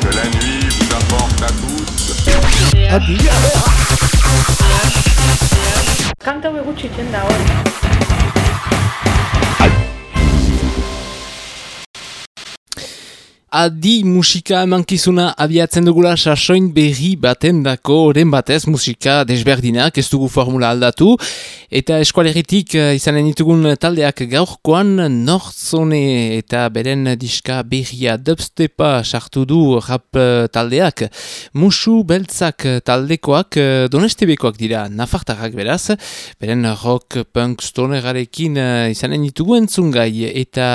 Que la nuit vous apporte à tous. Adi. Adi musika emankizuna abiatzen dugula sasoin berri baten dako oren batez musika desberdinak ez dugu formula aldatu. Eta eskualeritik uh, izanen ditugun taldeak gaurkoan nortzone eta beren diska berria dubstepa sartu du rap uh, taldeak. Musu beltzak taldekoak uh, donestebekoak dira nafartarrak beraz. Beren rock punk stonerarekin izanen ditugu entzungai. Eta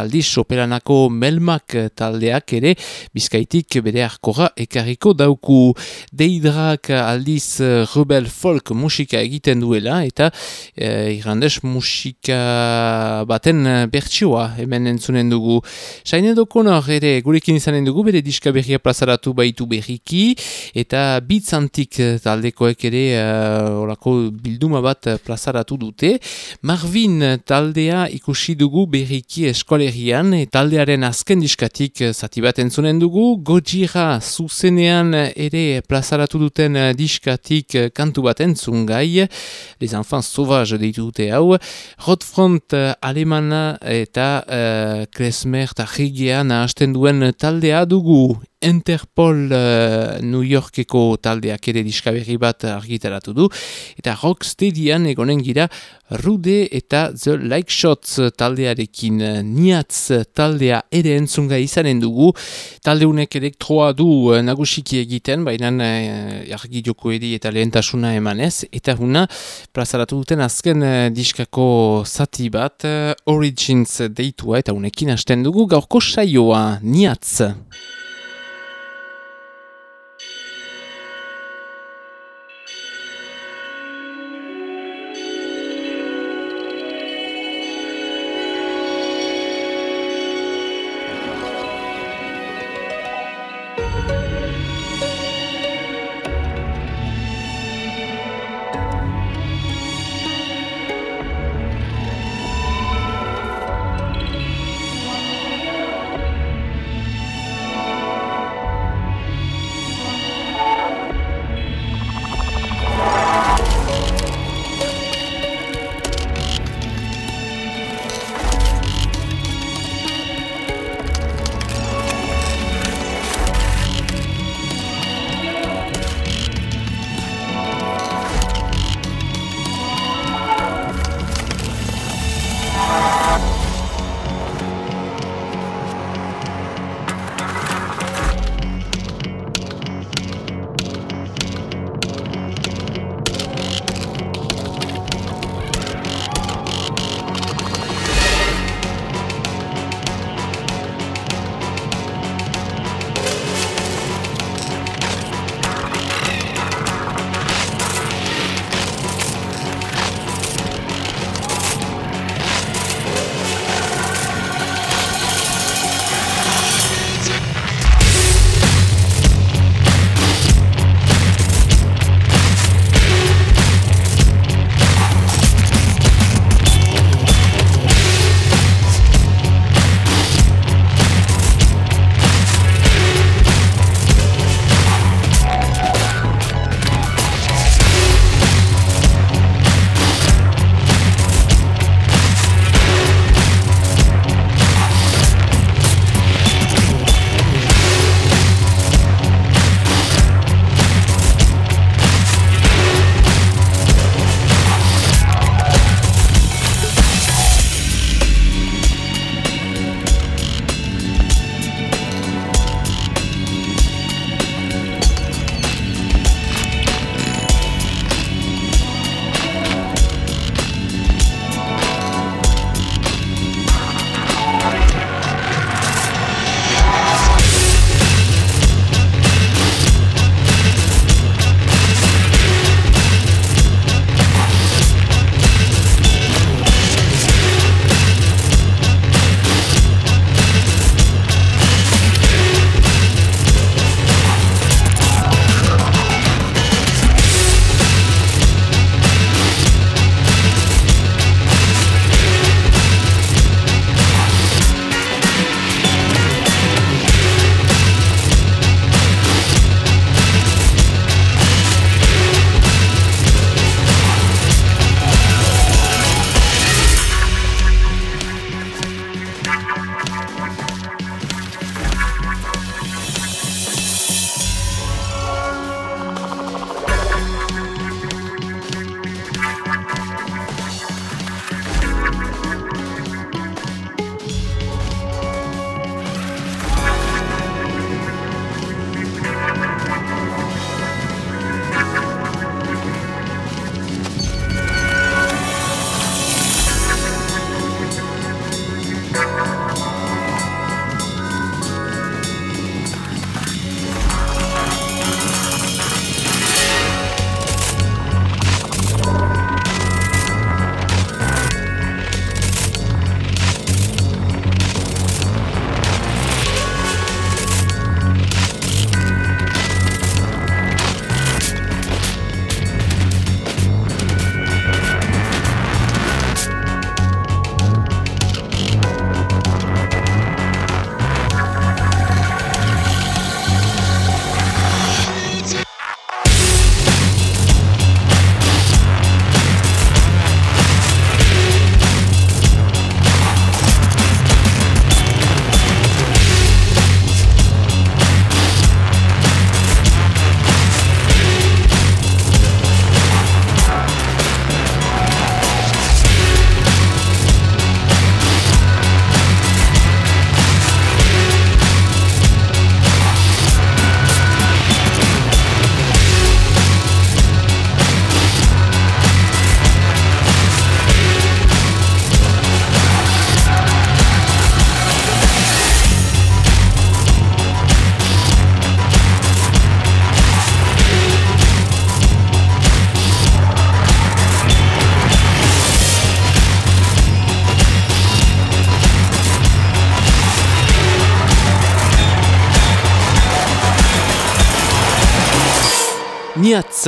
aldiz operanako melmak taldeak ere bizkaitik bere arkora ekarriko dauku deidrak aldiz eh, rebel folk musika egiten duela eta e, irlandes musika baten eh, bertsioa hemen entzunen dugu. Saine dokonor ere gurekin izanen dugu bere diska berria plazaratu baitu berriki eta bitzantik taldekoek ere uh, orako bilduma bat plazaratu dute. Marvin taldea ikusi dugu berriki eskolerian taldearen azken diskatik eh, zati bat entzunen dugu, Gojira zuzenean ere plazaratu duten eh, diskatik eh, kantu bat entzun gai, Les Enfants Sauvages deitu dute hau, Rotfront alemana eta uh, Klesmer eta Regia nahasten duen taldea dugu. Interpol uh, New Yorkeko taldeak ere diskaberri bat argitaratu du, eta Rocksteadian egonen gira Rude eta The Like Shots taldearekin niatz taldea ere entzunga izanen dugu. Talde unek elektroa du eh, nagusiki egiten, baina eh, argi joko edi eta lehentasuna emanez. Eta huna plazaratu duten azken eh, diskako zati bat, eh, Origins deitua eta unekin hasten dugu gaurko saioa niatz.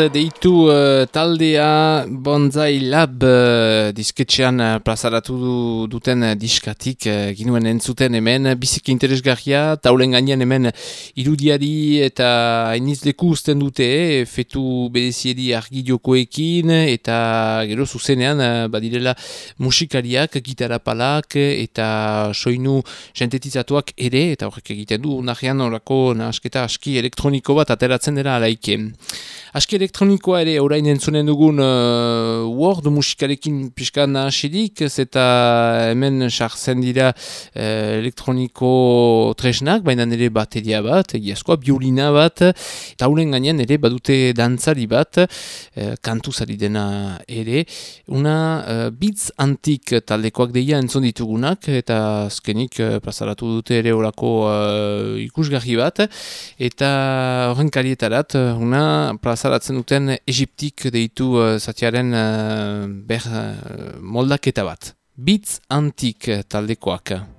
Deitu uh, taldea Bonzai Lab uh, disketxean uh, plazaratu duten diskatik uh, ginuen entzuten hemen biziki interesgarria, taulen gainean hemen irudiari eta hainiz leku usten dute, fetu bedeziedi argi jokoekin eta gero zuzenean uh, badirela musikariak, gitarra palak eta soinu jentetizatuak ere, eta horrek egiten du, nahian horako nahasketa aski elektroniko bat ateratzen dira alaike. Aski elektronikoa ere orain entzunen dugun uh, Word musikarekin pixka nahasidik, eta hemen sartzen dira uh, elektroniko tresnak, baina nire bateria bat, egiazkoa, biolina bat, eta huren gainean ere badute dantzari bat, uh, kantu zari dena ere, una uh, bitz antik taldekoak deia entzun ditugunak, eta azkenik uh, plazaratu dute ere orako uh, ikusgarri bat, eta horren karietarat, una plazaratzen duten Egiptik deitu uh, zatiaren uh, ber uh, moldaketa bat. Bitz antik taldekoak.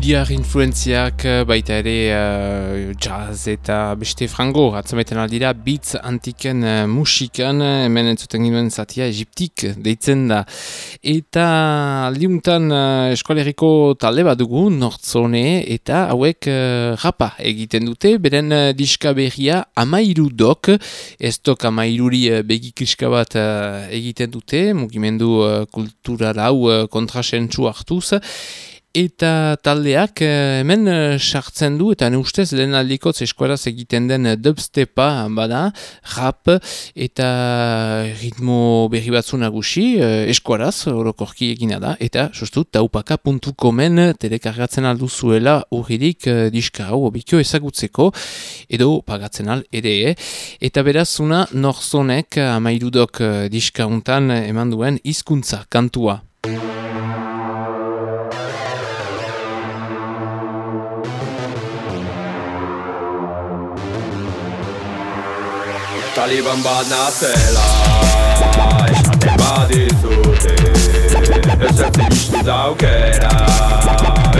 Indiar influenziak eh, baita ere uh, jazz eta beste frango. Atzameten aldira beats antiken uh, musikan hemen entzuten ginoen zatia egiptik deitzen da. Eta aldiuntan uh, eskualeriko talde bat dugu nortzone eta hauek uh, rapa egiten dute. Beren uh, diska berria amairu dok ez dok amairuri uh, begikriska bat egiten dute. Mugimendu uh, kultural hau uh, kontrasentsu hartuz Eta taldeak eh, hemen eh, sartzen du eta ustez lehen aldikotz eskuaraz egiten den dubstepa bada, rap eta ritmo berri batzu nagusi eh, eskuaraz orokorki egina da eta sustu taupaka.comen telekargatzen aldu zuela urridik diska hau obikio ezagutzeko edo pagatzen al ere eta berazuna norzonek amairudok diska untan eman duen hizkuntza kantua. Taliban bat nazela Esaten badizute. Ezertzen iztu daukera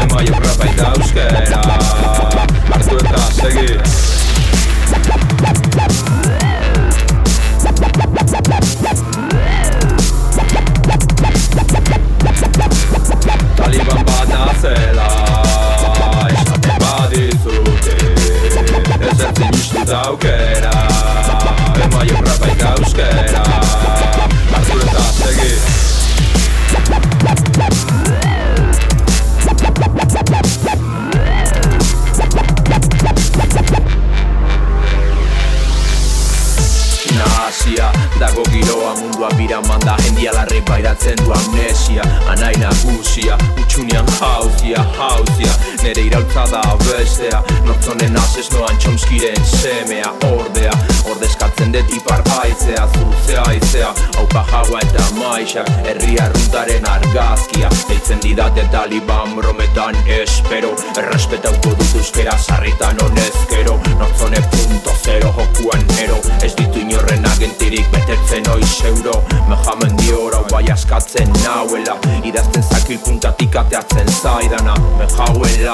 Emaio rapa eta euskera Artu eta segi. Taliban bat nazela Esaten badizute. Ezertzen iztu daukera Emaio rapa eta euskera. Artu eta giroa mundua bira manda Jendia larri du amnesia. Anai nagusia, utxunian hauzia, hauzia Nere irautza da bestea Nortzonen azez noan txomskiren semea Ordea, ordezkatzen dut ipar aizea Zuzea aizea, haupa jaua eta maixak Herria runtaren argazkia. Eitzen didate taliban brometan espero. Errespetauko dut euskera sarritan honezkero. Nortzone punto zero jokuan ero. Ez ditu inorren agentirik betetzen oiz euro. Mehamen diora bai askatzen nauela. Idazten zakil puntatik ateatzen zaidana. Me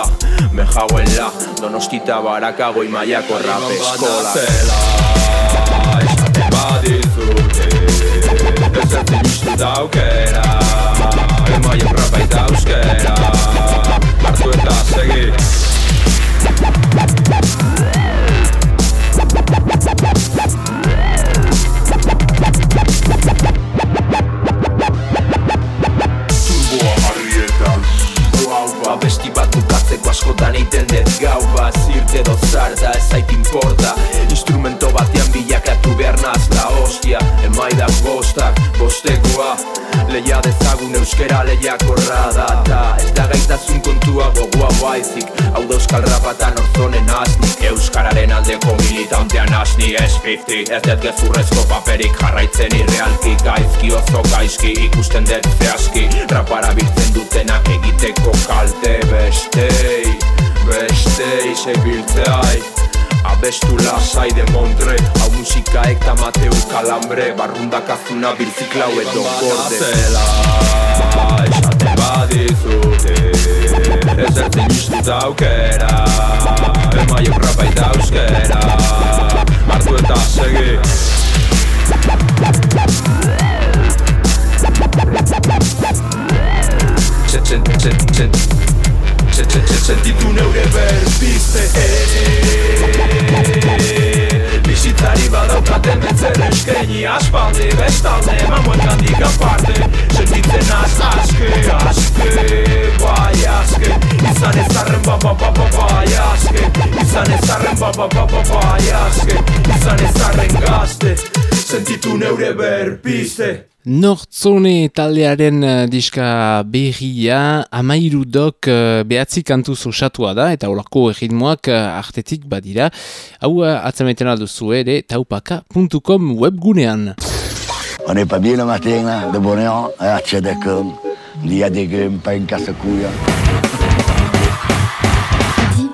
zela Me jauela, donostita, barakago y maiako rapezkola Zela, 50-50 Ez dut gezurrezko paperik jarraitzen irrealki. Gaizki oso gaizki ikusten dut zehaski Rapara biltzen dutenak egiteko kalte. Bestei, bestei sebiltzeai Abestu lasai de montre. Hau musika ekta Mateu Kalambre. Barrundak azuna biltziklau edo gorde. Zela, esate badizute. Ez ertzen istu daukera Emaiok rapai dauzkera Emaio rapa eta euskera Artu eta segi Sentitu neure berbizte Bizitzari badaukaten betzer eskaini Aspaldi bestalde mamuen gandik aparte Sentitzen az aske, aske, bai aske Izan ez arren ba ba ba ba bai aske Izan ez arren ba ba ba ba gazte Sentitu neure berbizte Nortzone taldearen uh, diska berria amairu dok uh, behatzi kantu zosatua da eta olako erritmoak uh, artetik badira. Hau atzameten alduzu ere taupaka.com webgunean. On est pas bien le matin de bonheur, à Tchadakam. Il y.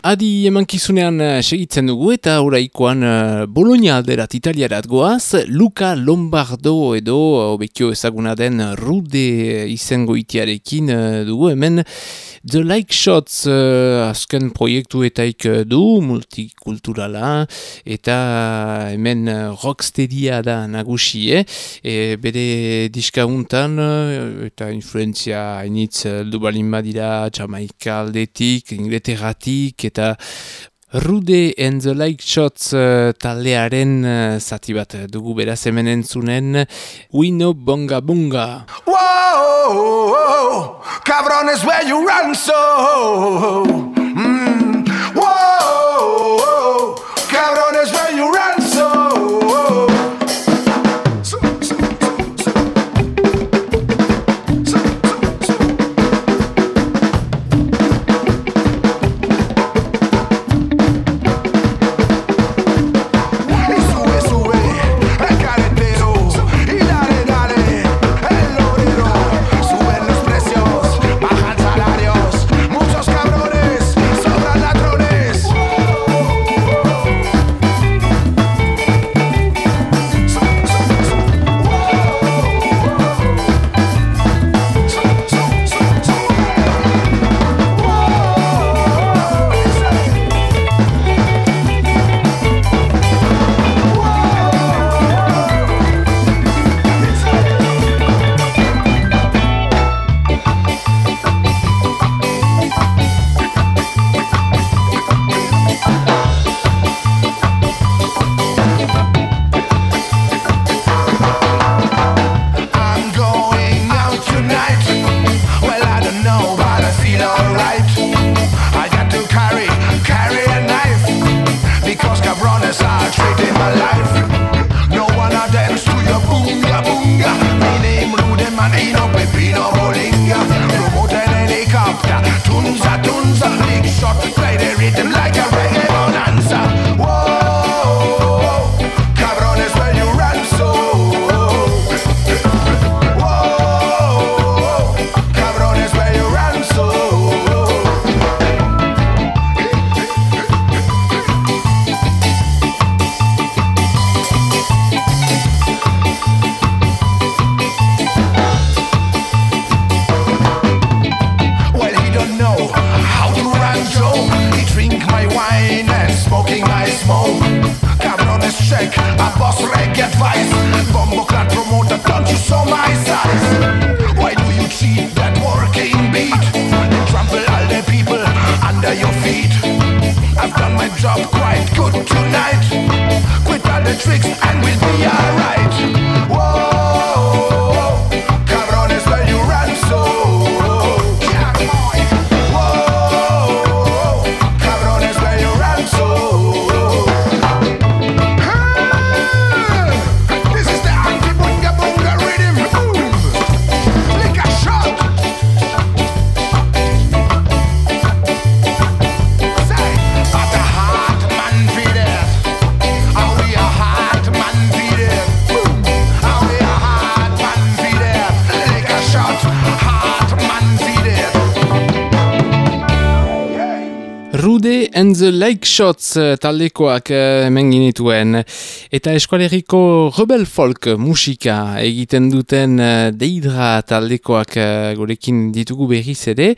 Adi emankizunean uh, segitzen dugu eta oraikoan uh, Bologna alderat italiarat goaz, Luca Lombardo edo obekio ezaguna den Rude izango itiarekin dugu hemen. The Like Shots uh, azken proiektuetaik du, multikulturala eta hemen rocksteadia da nagusie, e, bere diskauntan eta influenzia hainitz dubalin badira Jamaika aldetik, Inglaterratik eta Rude and the Like Shots uh, taldearen uh, zati bat. Dugu beraz hemen entzunen Wino Bonga Bonga Whoa, cabrones where you run so and the Lake Shots uh, taldekoak uh, hemen ginituen. Eta eskualeriko rebel folk musika egiten duten uh, deidra taldekoak uh, gorekin ditugu berriz ere.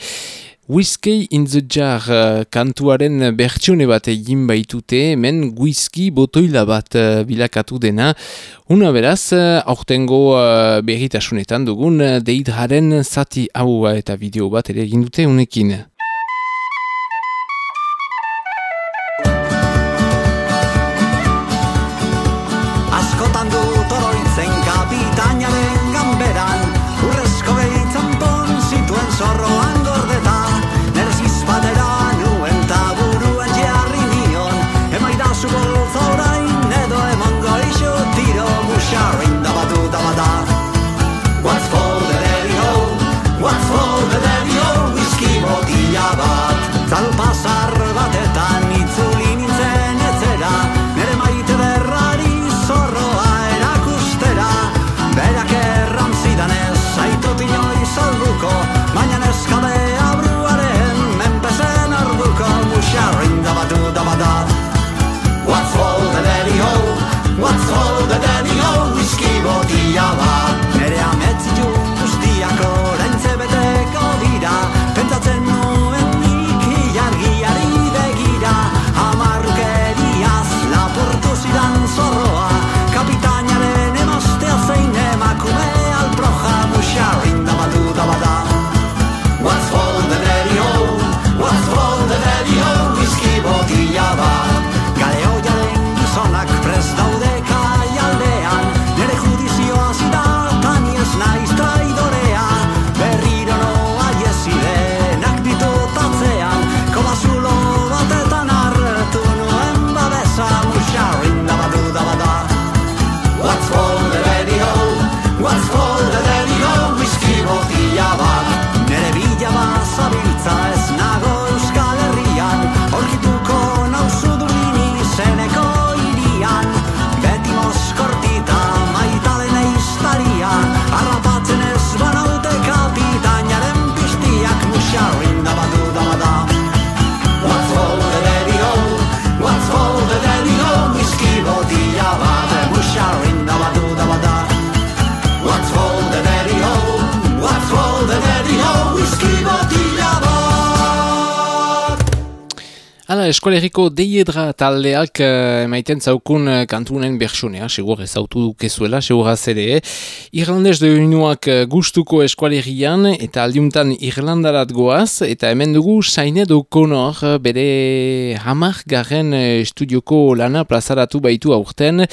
Whiskey in the Jar kantuaren bertsione bat egin baitute, hemen whisky botoila bat bilakatu dena. Una beraz, aurtengo uh, berritasunetan dugun deidraren zati hau eta bideo bat ere egin dute unekin. Eskualeriko deiedra taldeak uh, emaiten zaukun uh, kantunen berxunea, segur ez autu dukezuela, segur ere. Irlandez de unuak uh, gustuko eskualerian eta aldiuntan Irlandarat goaz, eta hemen dugu Saine Dokonor bere hamar garen uh, estudioko lana plazaratu baitu aurten,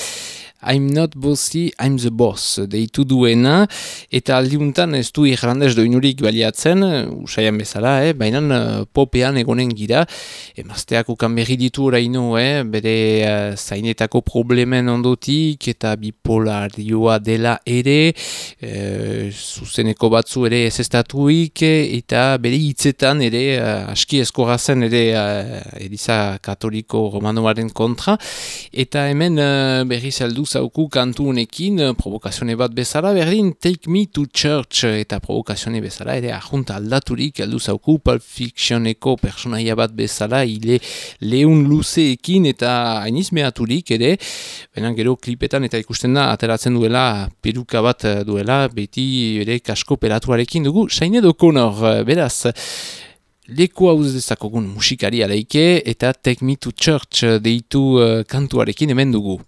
I'm not bossy, I'm the boss, deitu duena, eta aldiuntan ez du irlandez doinurik baliatzen, usaian bezala, eh? baina uh, popean egonen gira, emazteak ukan berri ditu oraino, eh? bere uh, zainetako problemen ondotik, eta bipolarioa dela ere, uh, zuzeneko batzu ere ez estatuik, eta bere hitzetan ere, uh, aski eskorazen ere, uh, eriza katoliko romanoaren kontra, eta hemen uh, berri zeldu zauku kantu honekin, eh, provokazione bat bezala, berdin Take Me to Church eta provokazione bezala, ere ahunta aldaturik, aldu zauku Pulp Fictioneko personaia bat bezala, ile lehun luzeekin eta hainizmeaturik, ere, benen gero klipetan eta ikusten da, ateratzen duela, peruka bat eh, duela, beti ere kasko pelatuarekin dugu, saine dokonor, eh, beraz, Leku hau dezakogun musikari aleike eta Take Me to Church deitu uh, kantuarekin hemen dugu.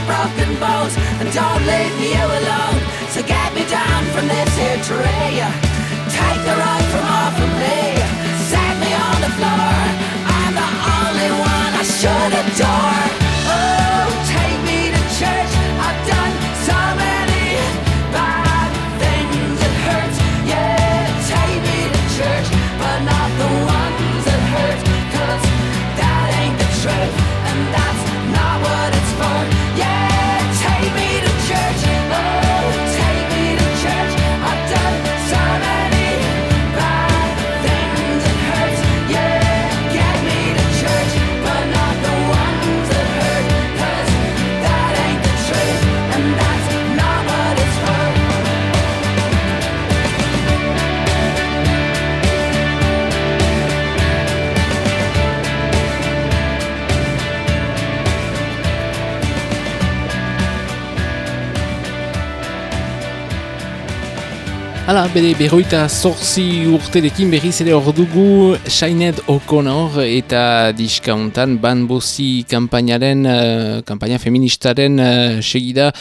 Your broken bones and don't leave you alone. So get me down from this here tree. Take the rug from off of me. Set me on the floor. I'm the only one I should adore. Hala, bere berroita zorzi urterekin berriz ere hor dugu Shained O'Connor eta diskauntan Ban Bossi kampainaren, uh, kampaina feministaren uh, segida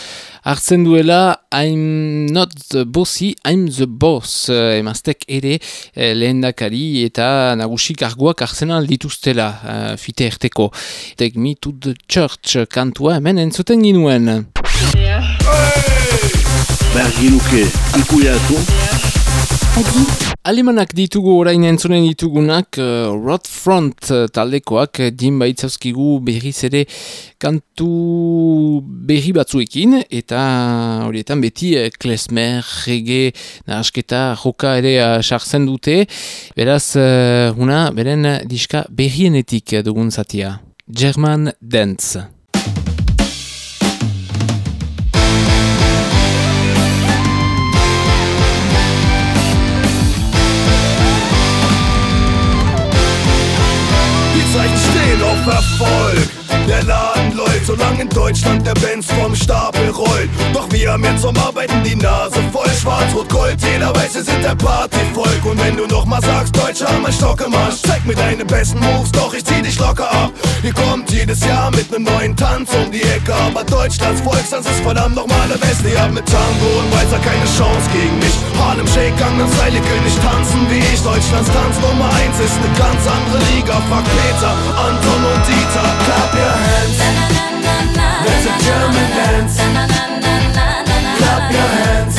hartzen duela I'm not the bossy, I'm the boss uh, emaztek ere uh, lehendakari eta nagusik arguak hartzen dituztela uh, fite erteko. Take me to the church kantua hemen entzuten ginuen. Yeah. Behar ginuke ikuiatu. Alemanak ditugu orain entzunen ditugunak uh, Rodfront uh, taldekoak uh, din baitzazkigu berriz ere kantu berri batzuekin eta horietan beti uh, klesmer, rege, nahasketa, joka ere uh, sartzen dute beraz, uh, una, beren diska berrienetik dugun zatia. German Dance. Erfolg. Der Laden läuft, solange in Deutschland der Benz vom Stapel rollt. Doch wir haben jetzt zum Arbeiten die Nase voll. Schwarz, Rot, Gold, jeder weiß, wir sind der Partyvolk. Und wenn du noch mal sagst, Deutscher haben ein Stock im Arsch, zeig mir deine besten Moves, doch ich zieh dich locker ab. Ihr kommt jedes Jahr mit nem neuen Tanz um die Ecke, aber Deutschlands Volkstanz ist verdammt nochmal der Beste. Ihr habt mit Tango und Weißer keine Chance gegen mich. Harlem Shake, Gangnam Style, ihr könnt nicht tanzen wie ich. Deutschlands Tanz Nummer 1 ist ne ganz andere Liga. Fuck Peter, Anton und Dieter, clap your hands. That's a German dance. Clap your hands.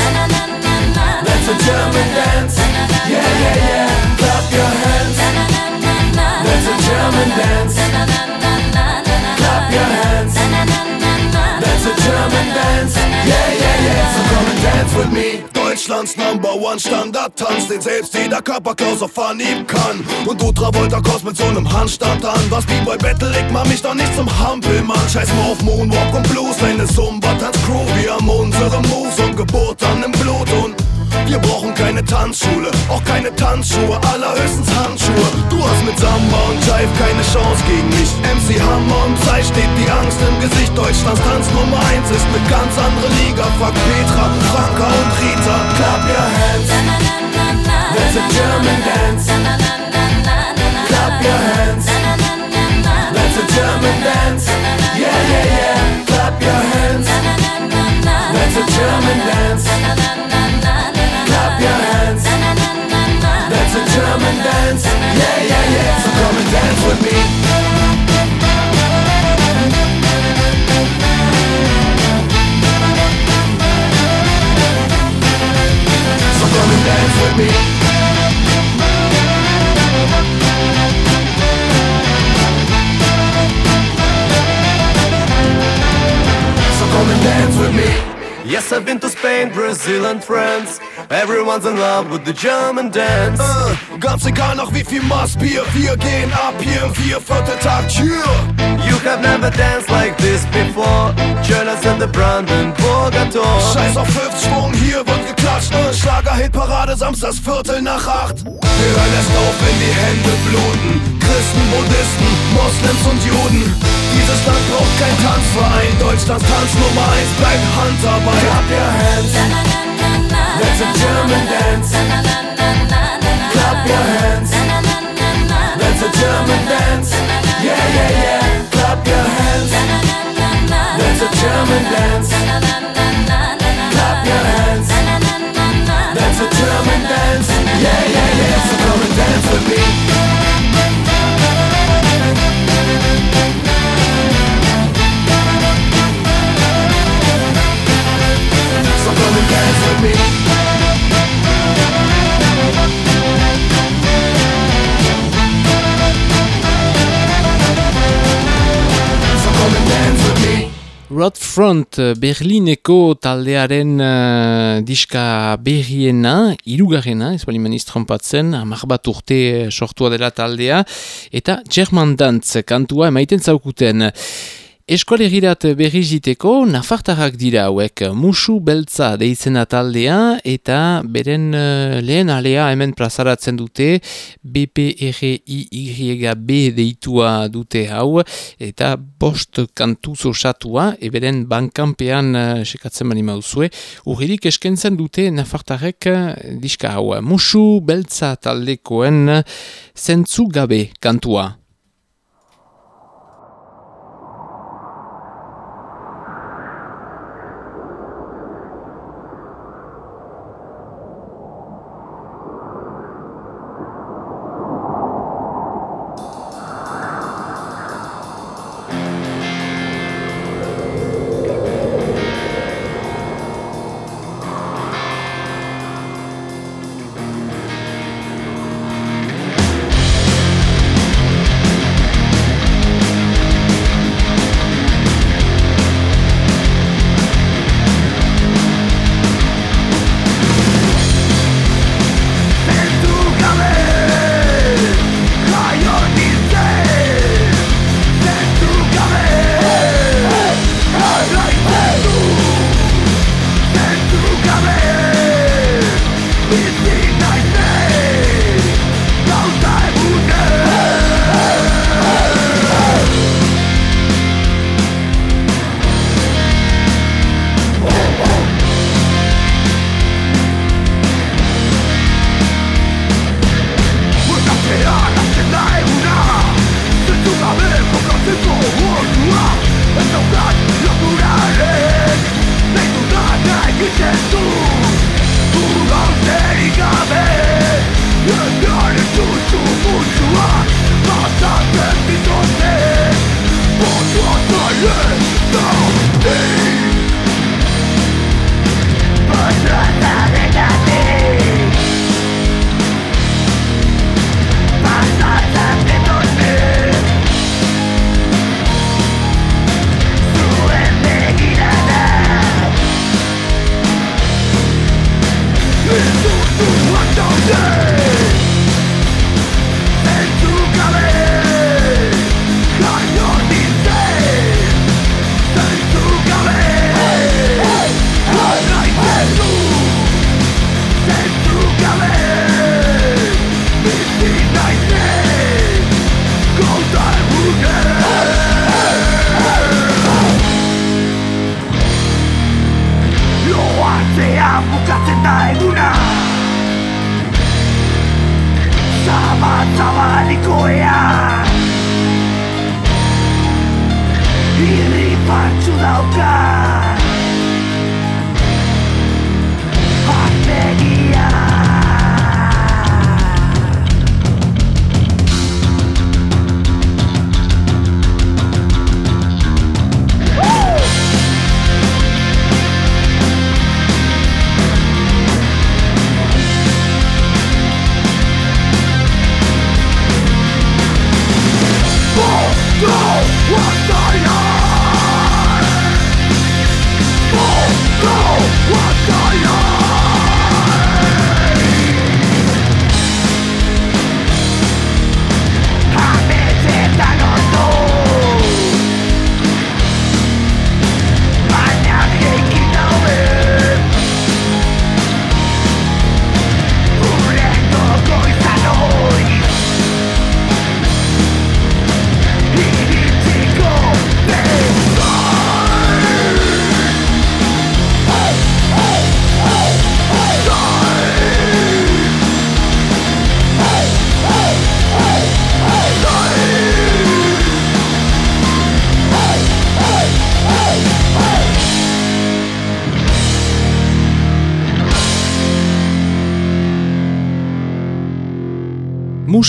That's a German dance. Yeah, yeah, yeah. Clap your hands. That's a German dance. Clap your hands. That's a German dance. Yeah, yeah, yeah. So come and dance with me. Deutschlands Number One Standardtanz, den selbst jeder Körperklaus auf Anhieb kann. Und du Travolta kommst mit so nem Handstand an. Was B-Boy Battle, ich mach mich doch nicht zum Hampelmann. Scheiß mal auf Moonwalk und Blues, meine Zumba-Tanz-Crew. Wir haben unsere Moves und Geburt an im Blut und wir brauchen keine Tanzschule, auch keine Tanzschuhe, allerhöchstens Handschuhe. Du hast mit Samba und Jive keine Chance gegen mich. MC Hammer und Psy steht die Angst im Gesicht. Deutschlands Tanz Nummer 1 ist eine ganz andere Liga. Fuck Petra, Franka und Rita. Clap your hands. That's a German dance. Clap your hands. That's a German dance. Yeah, yeah, yeah. Clap your hands. That's a German dance. A German dance. Yeah, yeah, yeah. So come and dance with me. So come and dance with me. So come and dance with me. Yes, I've been to Spain, Brazil and France. Everyone's in love with the German dance. Äh, ganz egal nach wie viel Maßbier, wir gehen ab hier im Viervierteltakt, yeah. You have never danced like this before. Join us in the Brandenburger Tor. Scheiß auf Hüftschwung, hier wird geklatscht. Äh, Schlager-Hitparade, samstags Viertel nach acht. Wir hören erst auf, wenn die Hände bluten. Christen, Buddhisten, Moslems und Juden. Dieses Land braucht kein Tanzverein. Deutschlands Tanz Nummer 1 bleibt Handarbeit. Clap your hands. That's a German dance. Clap your hands. That's a German dance. Yeah, yeah, yeah. Clap your hands. That's a German dance. Clap your hands. Rodfront eh, Berlineko taldearen uh, diska berriena, irugarrena, ez bali maniz trompatzen, hamar bat urte eh, sortua dela taldea, eta German Dance kantua emaiten zaukuten. Eskualegirat berri ziteko, nafartarrak dira hauek, musu beltza deizena taldea, eta beren uh, lehen alea hemen plazaratzen dute, BPRIYB deitua dute hau, eta bost kantu zosatua, eberen bankanpean uh, sekatzen bani mauzue, urririk eskentzen dute nafartarek uh, diska hau. Musu beltza taldekoen zentzu gabe kantua.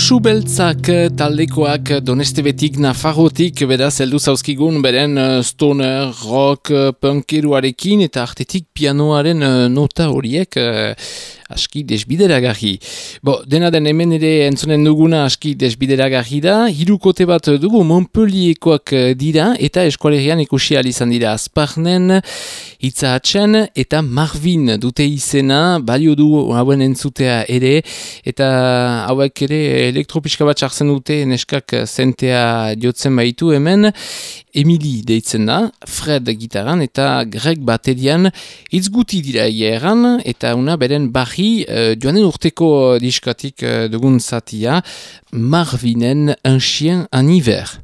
Musu beltzak eh, taldekoak donestebetik nafarrotik beraz heldu zauzkigun beren uh, stoner, rock, punkeruarekin eta artetik pianoaren nota horiek aski desbideragarri. Bo, dena den hemen ere entzonen duguna aski desbideragarri da, hirukote bat dugu Montpelliekoak eh, dira eta eskualerian ikusi izan dira. Azparnen, Itza Hatsen eta Marvin dute izena, balio du hauen entzutea ere, eta hauek ere elektropiska bat sartzen dute neskak zentea jotzen baitu hemen, Emili deitzen da, Fred gitaran eta Greg baterian hitz dira hieran eta una beren barri uh, joanen urteko diskatik uh, dugun zatia Marvinen un chien en hiver.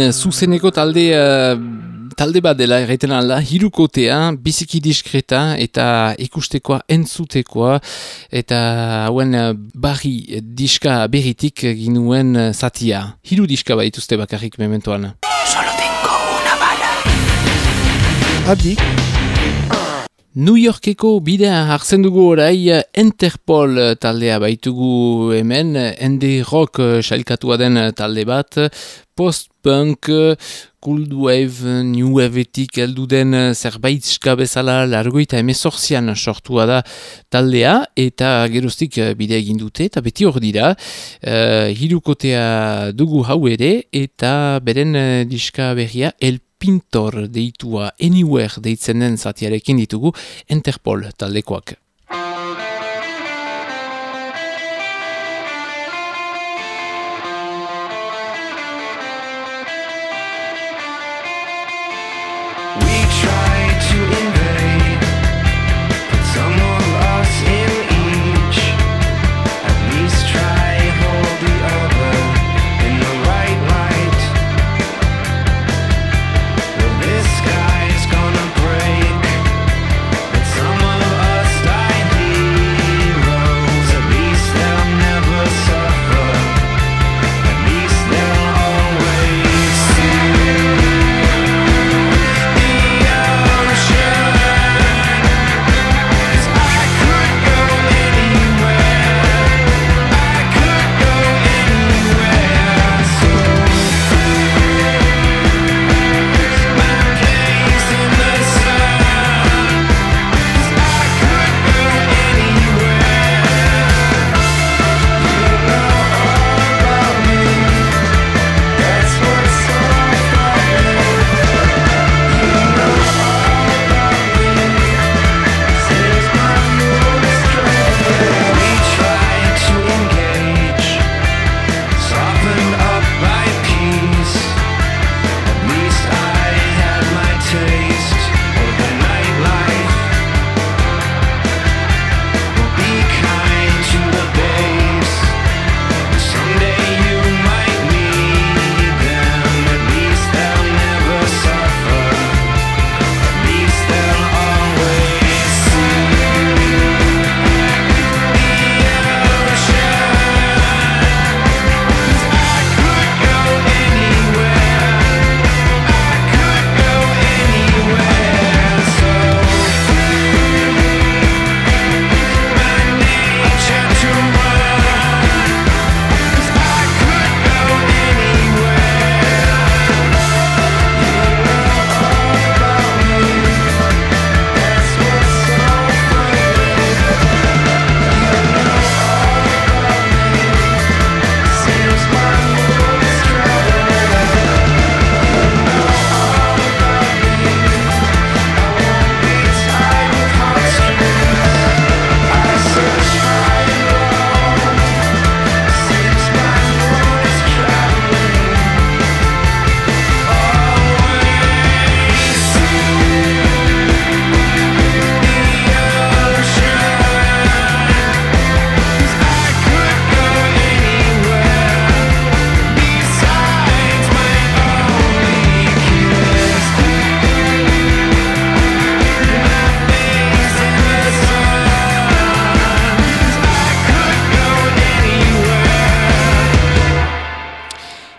Marvin, zuzeneko talde, uh, talde bat dela erraiten alda, hirukotea, biziki diskreta eta ikustekoa entzutekoa eta hauen uh, barri diska berritik ginuen zatia. Hiru diska bat dituzte bakarrik mementoan. Solo tengo una bala. Adik. New Yorkeko bidea hartzen dugu orai Interpol taldea baitugu hemen, Ende Rock sailkatua den talde bat, post-punk, cold wave, new waveetik eldu den zerbait bezala largoita emezorzian sortua da taldea, eta geroztik bidea egin dute, eta beti hor dira, uh, hirukotea dugu hau ere, eta beren diska berria, El pintor deitua anywhere deitzen den zatiarekin ditugu Interpol taldekoak.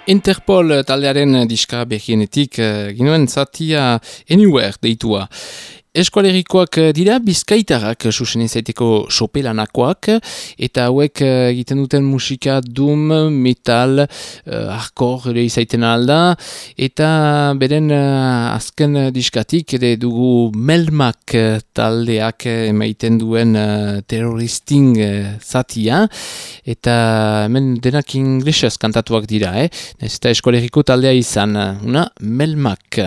Interpol taldearen diska behienetik uh, ginoen zatia Anywhere deitua. Eskualerikoak dira bizkaitarak susen izaiteko sopelanakoak eta hauek egiten duten musika doom, metal, uh, hardcore ere izaiten alda eta beren uh, azken diskatik ere dugu melmak taldeak emaiten duen uh, terroristing uh, zatia eta hemen denak inglesez kantatuak dira, eh? ez eta eskualeriko taldea izan, una melmak.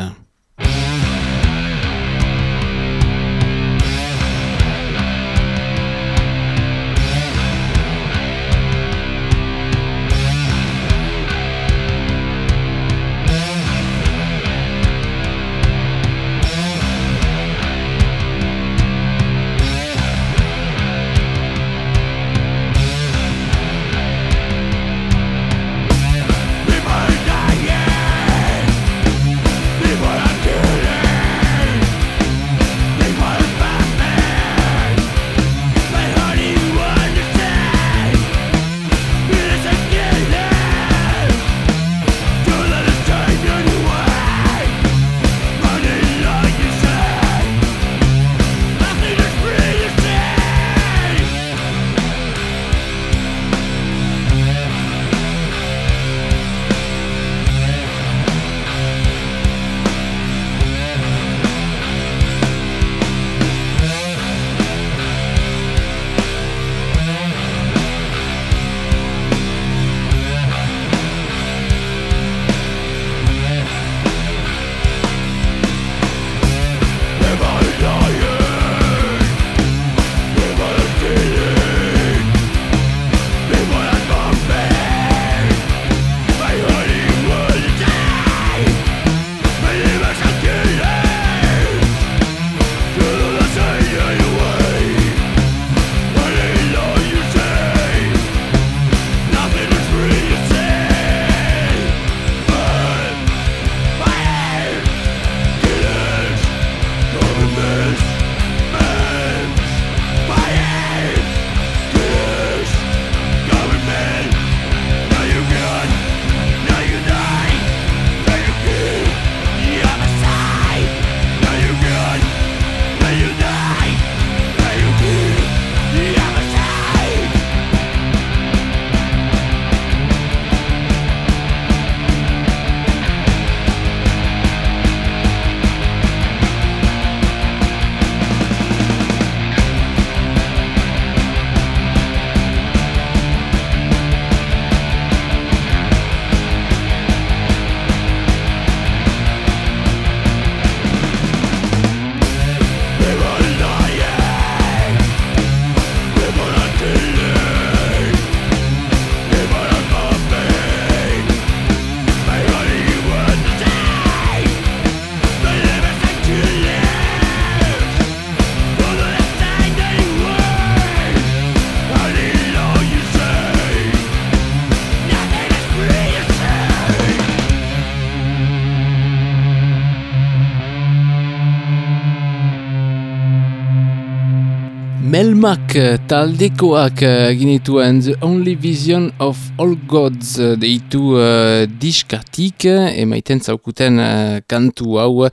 Melmak taldekoak uh, ginituen The Only Vision of All Gods uh, deitu uh, diskatik, emaiten zaukuten uh, kantu hau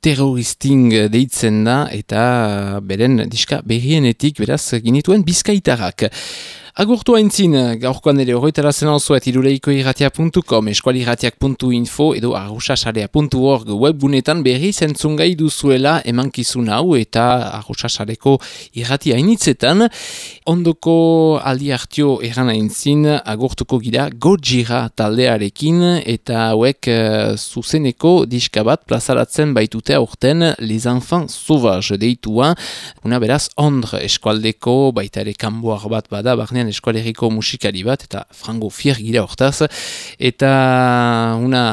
terroristing deitzen da eta beren diska berrienetik beraz ginituen bizkaitarrak. Agurtu haintzin, gaurkoan ere horretara zen alzuet iruleiko irratia.com, eskualirratiak.info edo arrusasarea.org webgunetan berri zentzungai duzuela emankizun hau eta arrusasareko irratia initzetan. Ondoko aldi hartio erran haintzin, agurtuko gira Gojira taldearekin eta hauek uh, zuzeneko diska bat plazaratzen baitute aurten Les Enfants Sauvage deitua. Una beraz, ondre eskualdeko baita ere kanboar bat bada, barne zuzenean eskualeriko musikari bat, eta frango fier gira hortaz, eta una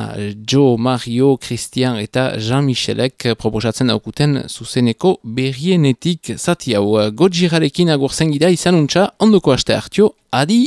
Joe, Mario, Christian eta Jean-Michelek proposatzen daukuten zuzeneko berrienetik zati hau. Godzirarekin agurzen gira izan untxa, ondoko aste hartio, adi!